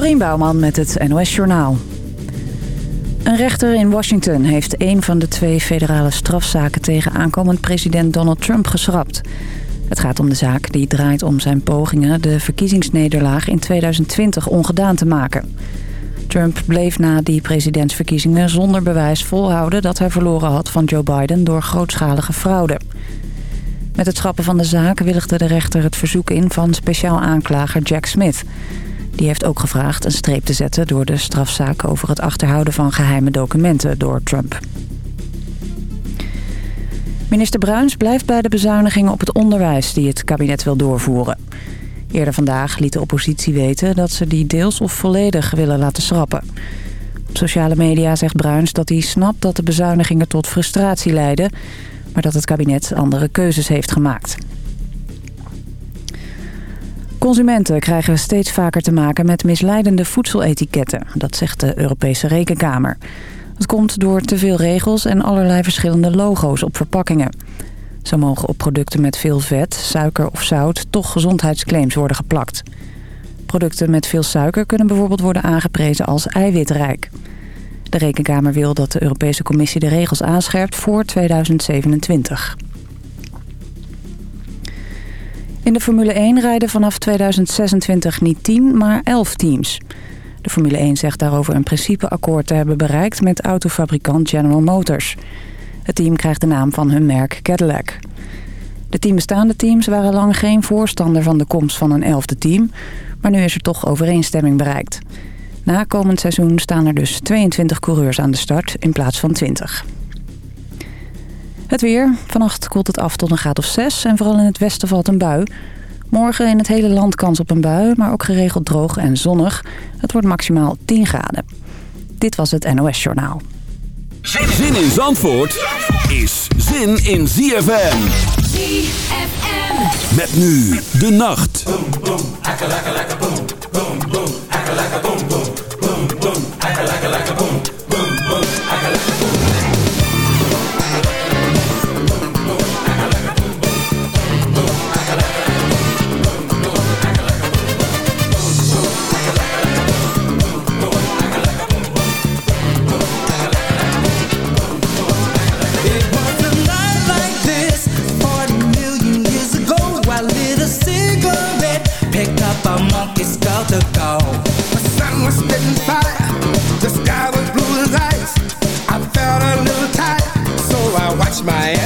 Dorien Bouwman met het NOS Journaal. Een rechter in Washington heeft een van de twee federale strafzaken... tegen aankomend president Donald Trump geschrapt. Het gaat om de zaak die draait om zijn pogingen... de verkiezingsnederlaag in 2020 ongedaan te maken. Trump bleef na die presidentsverkiezingen zonder bewijs volhouden... dat hij verloren had van Joe Biden door grootschalige fraude. Met het schrappen van de zaak willigde de rechter het verzoek in van speciaal aanklager Jack Smith... Die heeft ook gevraagd een streep te zetten door de strafzaak over het achterhouden van geheime documenten door Trump. Minister Bruins blijft bij de bezuinigingen op het onderwijs die het kabinet wil doorvoeren. Eerder vandaag liet de oppositie weten dat ze die deels of volledig willen laten schrappen. Op sociale media zegt Bruins dat hij snapt dat de bezuinigingen tot frustratie leiden... maar dat het kabinet andere keuzes heeft gemaakt. Consumenten krijgen steeds vaker te maken met misleidende voedseletiketten. Dat zegt de Europese Rekenkamer. Dat komt door te veel regels en allerlei verschillende logo's op verpakkingen. Zo mogen op producten met veel vet, suiker of zout toch gezondheidsclaims worden geplakt. Producten met veel suiker kunnen bijvoorbeeld worden aangeprezen als eiwitrijk. De Rekenkamer wil dat de Europese Commissie de regels aanscherpt voor 2027. In de Formule 1 rijden vanaf 2026 niet 10, maar 11 teams. De Formule 1 zegt daarover een principeakkoord te hebben bereikt met autofabrikant General Motors. Het team krijgt de naam van hun merk Cadillac. De tien bestaande teams waren lang geen voorstander van de komst van een elfde team... maar nu is er toch overeenstemming bereikt. Na komend seizoen staan er dus 22 coureurs aan de start in plaats van 20. Het weer. Vannacht koelt het af tot een graad of 6 en vooral in het westen valt een bui. Morgen in het hele land kans op een bui, maar ook geregeld droog en zonnig. Het wordt maximaal 10 graden. Dit was het NOS Journaal. Zin in Zandvoort is zin in ZFM. ZFM. Met nu de nacht. boom, boom, boom, I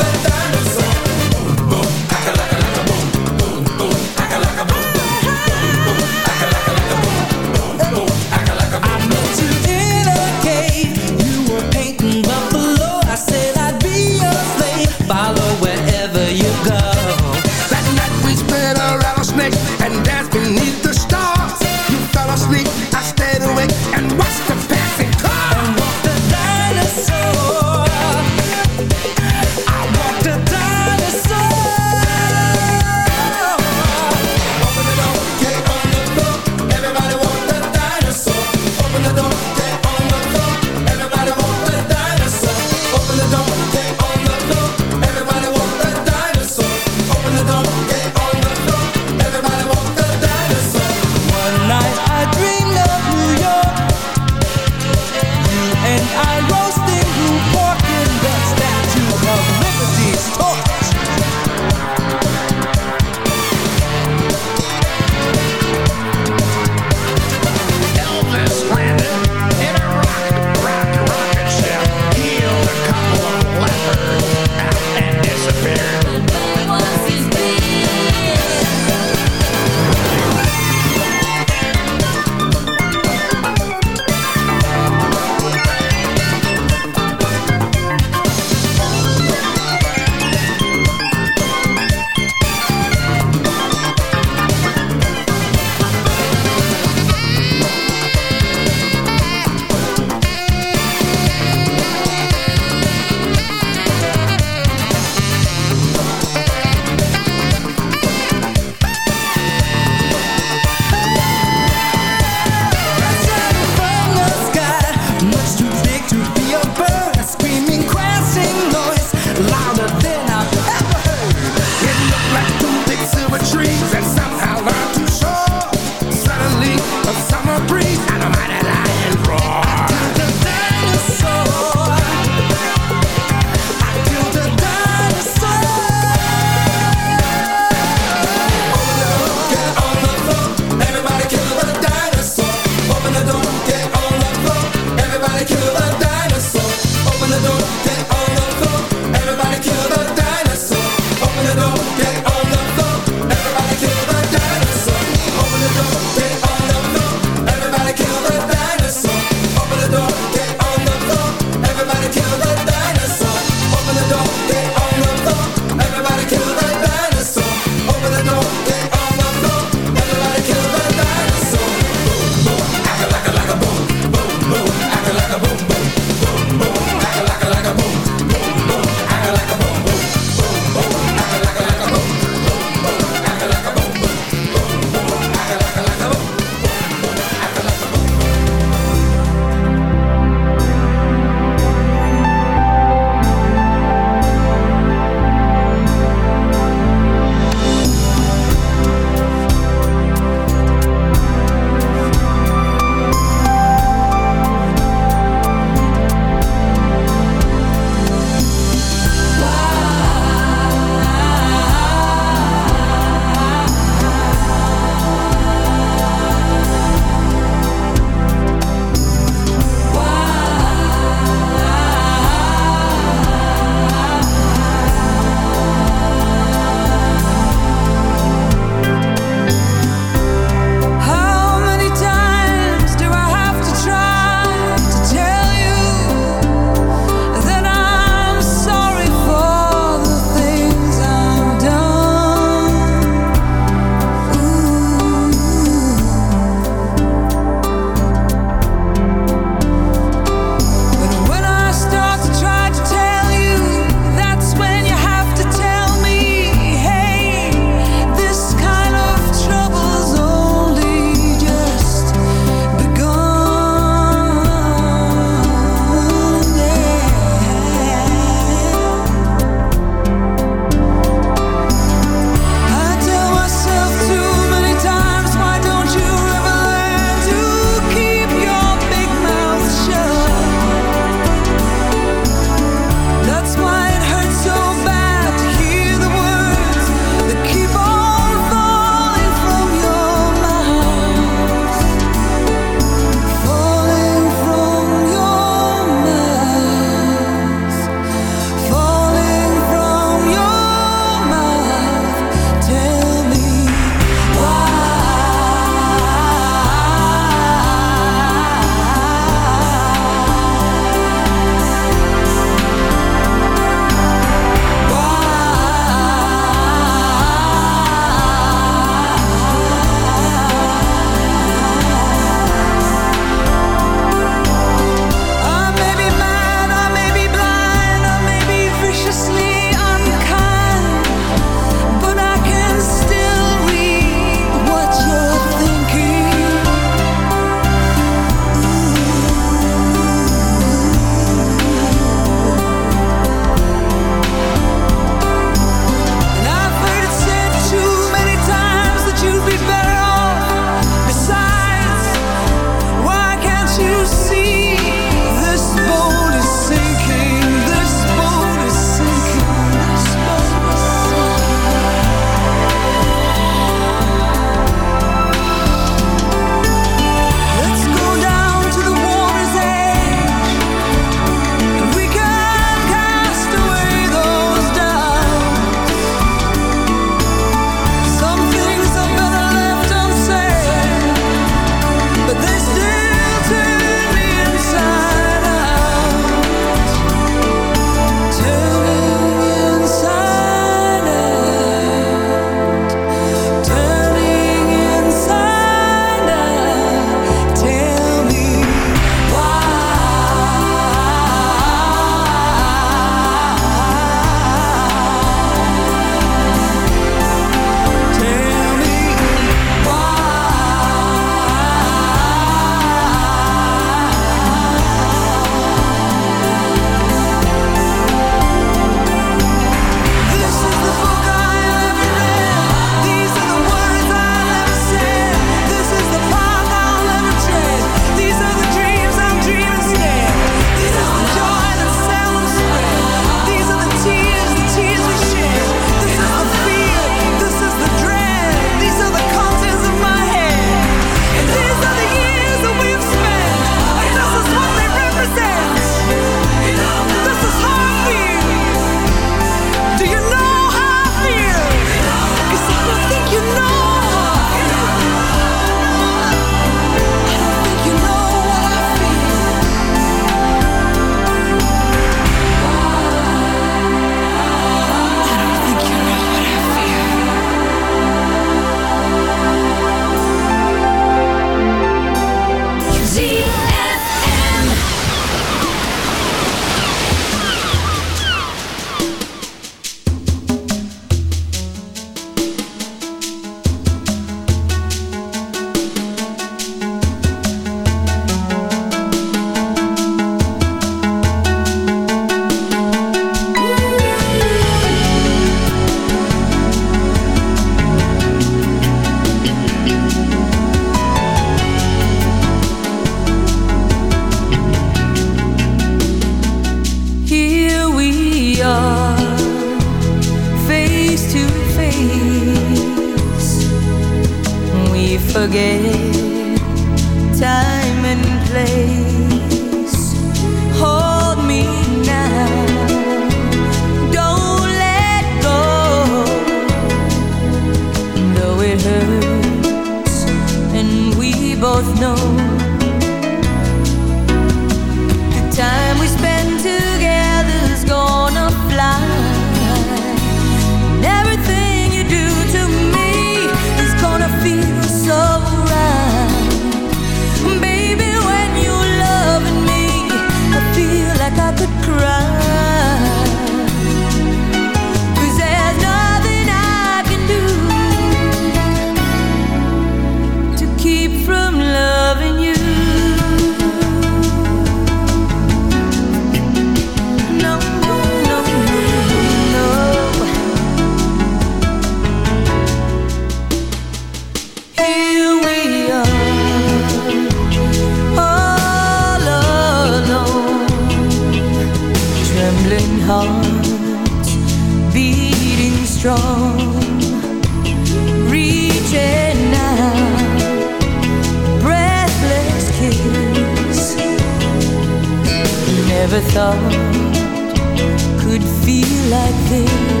Could feel like this.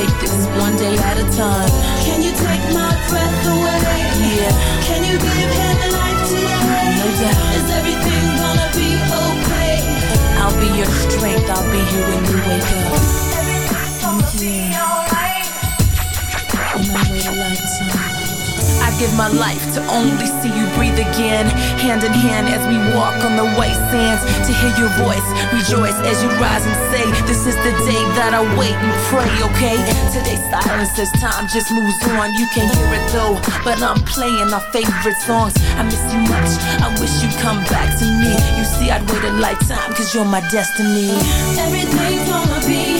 Take this one day at a time. Can you take my breath away? Yeah. Can you give him a life today? No doubt. Is everything gonna be okay? I'll be your strength. I'll be here when you wake up. Everything's gonna be alright. On my way to lifetime. I give my life to only see you breathe again. Hand in hand as we walk on the white To hear your voice, rejoice as you rise and say, This is the day that I wait and pray, okay? Today's silence as time just moves on. You can hear it though, but I'm playing our favorite songs. I miss you much. I wish you'd come back to me. You see, I'd wait a lifetime, cause you're my destiny. Everything's gonna be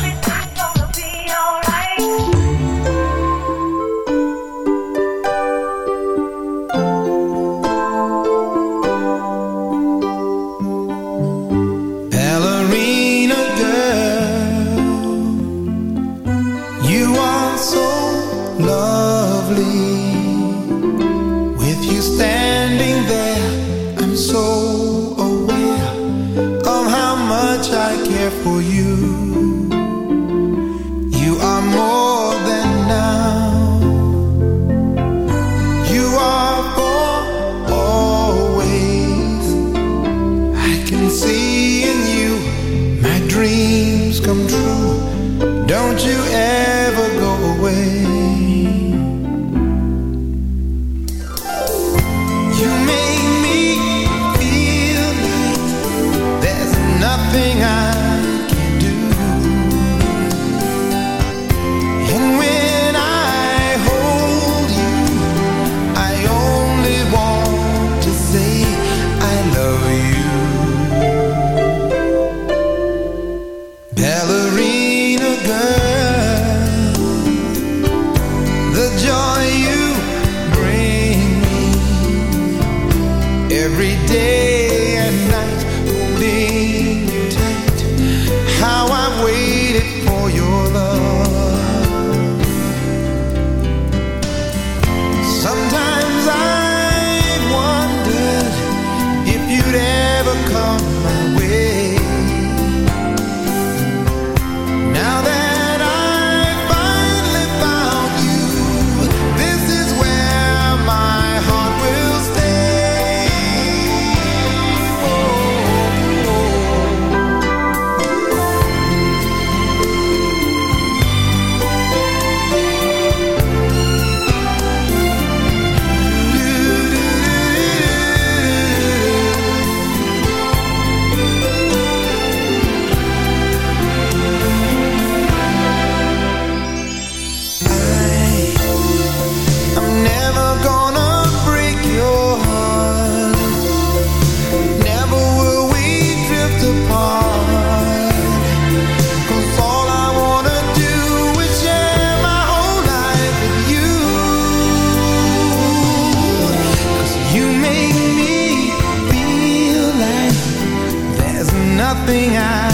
everything I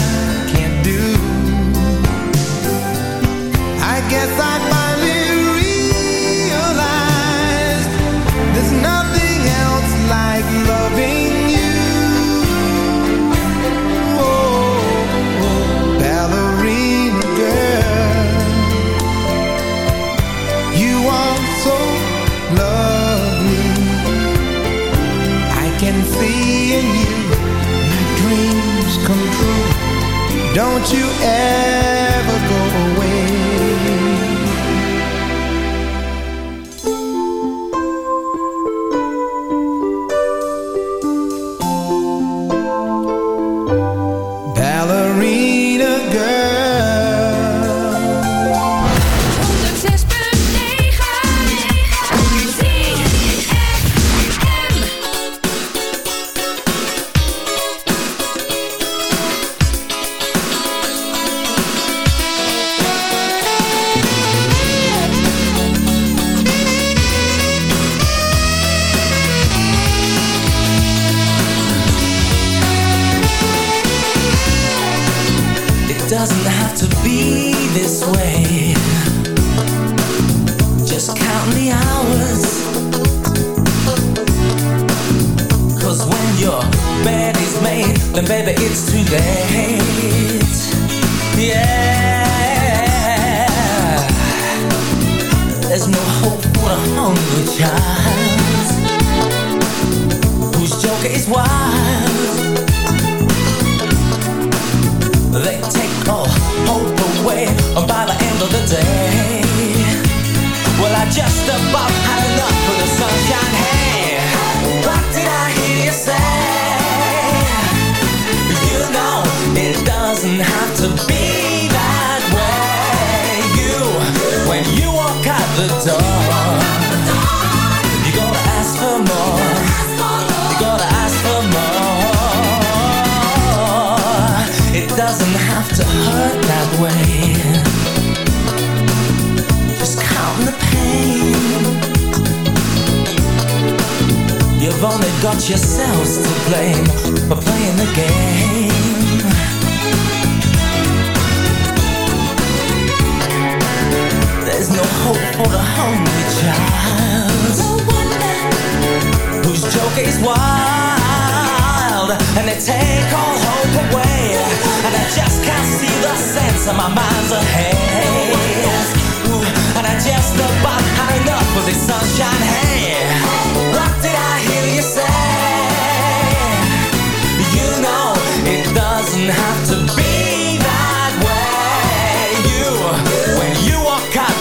gonna ask for more. You gotta ask for more. It doesn't have to hurt that way. Just count the pain. You've only got yourselves to blame for playing the game. no hope for the hungry child. No wonder whose joke is wild, and they take all hope away. And I just can't see the sense of my mind's ahead. Ooh, and I just about had enough of this sunshine. Hey, what did I?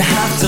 have to